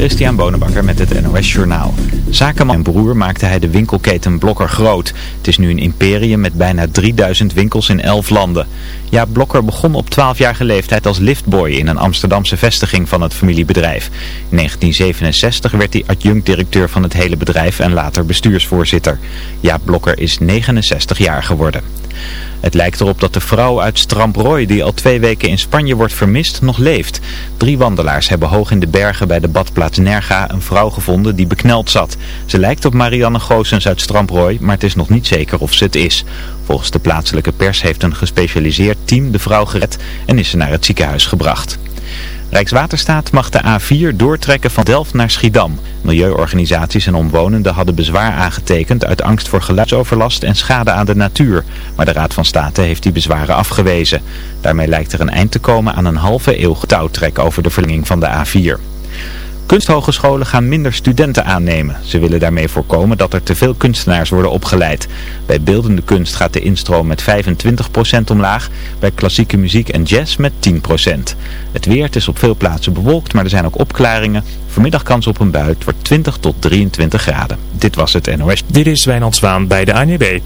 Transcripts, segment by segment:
Christian Bonenbakker met het NOS Journaal. Zakenman en broer maakte hij de winkelketen Blokker groot. Het is nu een imperium met bijna 3000 winkels in 11 landen. Ja, Blokker begon op 12-jarige leeftijd als liftboy in een Amsterdamse vestiging van het familiebedrijf. In 1967 werd hij adjunct-directeur van het hele bedrijf en later bestuursvoorzitter. Ja, Blokker is 69 jaar geworden. Het lijkt erop dat de vrouw uit Stramprooi die al twee weken in Spanje wordt vermist nog leeft. Drie wandelaars hebben hoog in de bergen bij de badplaats Nerga een vrouw gevonden die bekneld zat. Ze lijkt op Marianne Goossens uit Stramprooi, maar het is nog niet zeker of ze het is. Volgens de plaatselijke pers heeft een gespecialiseerd team de vrouw gered en is ze naar het ziekenhuis gebracht. Rijkswaterstaat mag de A4 doortrekken van Delft naar Schiedam. Milieuorganisaties en omwonenden hadden bezwaar aangetekend uit angst voor geluidsoverlast en schade aan de natuur. Maar de Raad van State heeft die bezwaren afgewezen. Daarmee lijkt er een eind te komen aan een halve eeuw touwtrek over de verlenging van de A4. Kunsthogescholen gaan minder studenten aannemen. Ze willen daarmee voorkomen dat er te veel kunstenaars worden opgeleid. Bij beeldende kunst gaat de instroom met 25% omlaag, bij klassieke muziek en jazz met 10%. Het weer is op veel plaatsen bewolkt, maar er zijn ook opklaringen. Vanmiddag kans op een bui, het wordt 20 tot 23 graden. Dit was het NOS. Dit is Wijnand Zwaan bij de ANWB.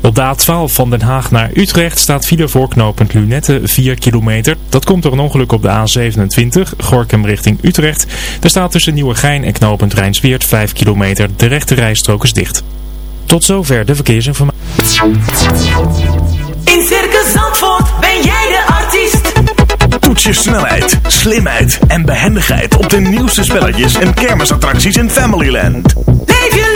Op de A12 van Den Haag naar Utrecht staat file voor knooppunt Lunette 4 kilometer. Dat komt door een ongeluk op de A27, Gorkum richting Utrecht. Er staat tussen Nieuwegein en knooppunt Rijnsweert 5 kilometer. De rechte rijstrook is dicht. Tot zover de verkeersinformatie. In Circus Zandvoort ben jij de artiest. Toets je snelheid, slimheid en behendigheid op de nieuwste spelletjes en kermisattracties in Familyland. Leef je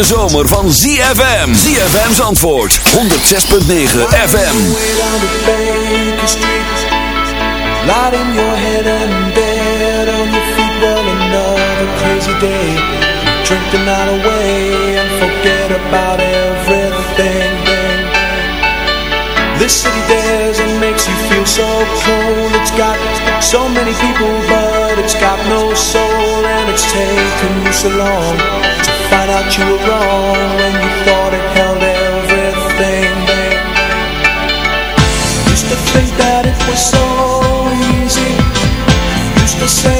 hete zomer van ZFM. ZFM's antwoord. 106.9 FM. Light in your head and dead on your feet well another crazy day. Drink the night away and forget about everything. This city dares and makes you feel so cold. It's got so many people but It's got no soul And it's taken you so long To find out you were wrong When you thought it held everything babe. Used to think that it was so easy Used to say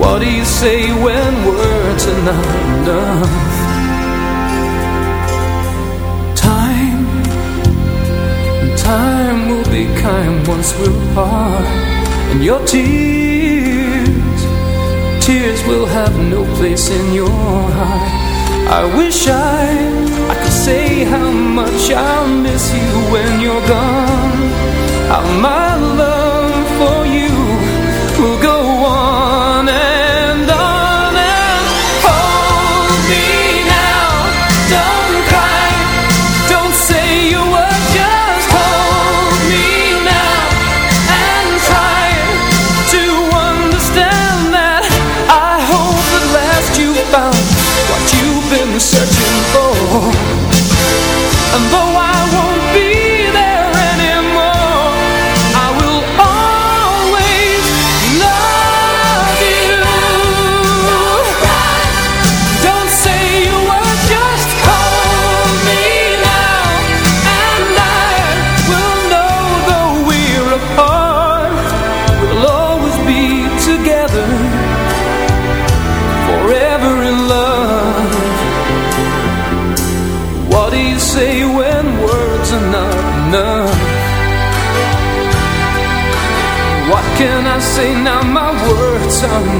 What do you say when words are not enough? Time, time will be kind once we're apart And your tears, tears will have no place in your heart I wish I, I could say how much I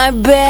my bed.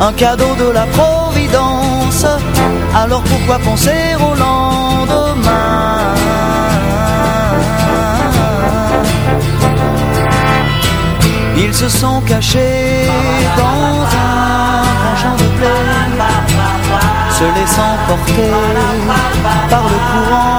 un cadeau de la Providence. Alors pourquoi penser au lendemain Ils se sont cachés dans un champ de blé se laissant porter par le courant,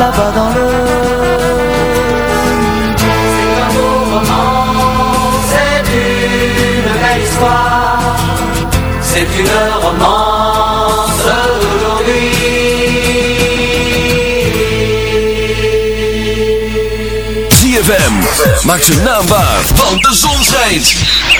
là-bas dans. C'est c'est une. C'est une romance d'aujourd'hui. ZFM, maak zijn naam waar, want de zon schijnt.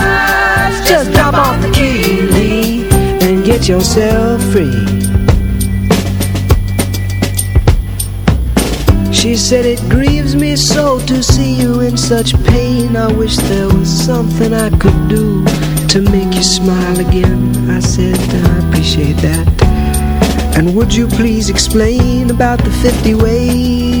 Get yourself free. She said it grieves me so to see you in such pain. I wish there was something I could do to make you smile again. I said I appreciate that. And would you please explain about the 50 ways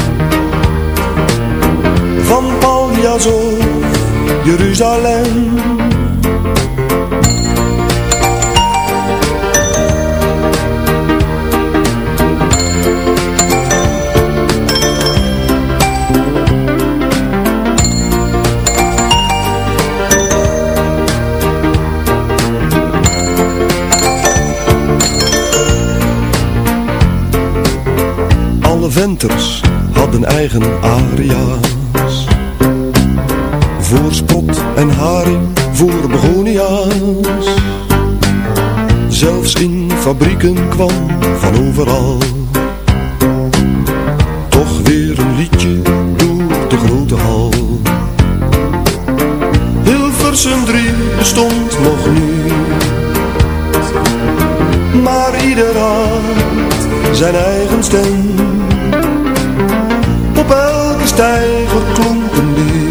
Paljas of Jeruzalem. Alle venters hadden eigen aria's. Voor spot en haring, voor begonia's. Zelfs in fabrieken kwam van overal. Toch weer een liedje door de grote hal. Hilversum 3 bestond nog niet. Maar ieder had zijn eigen stem. Op elke stijger klonk een.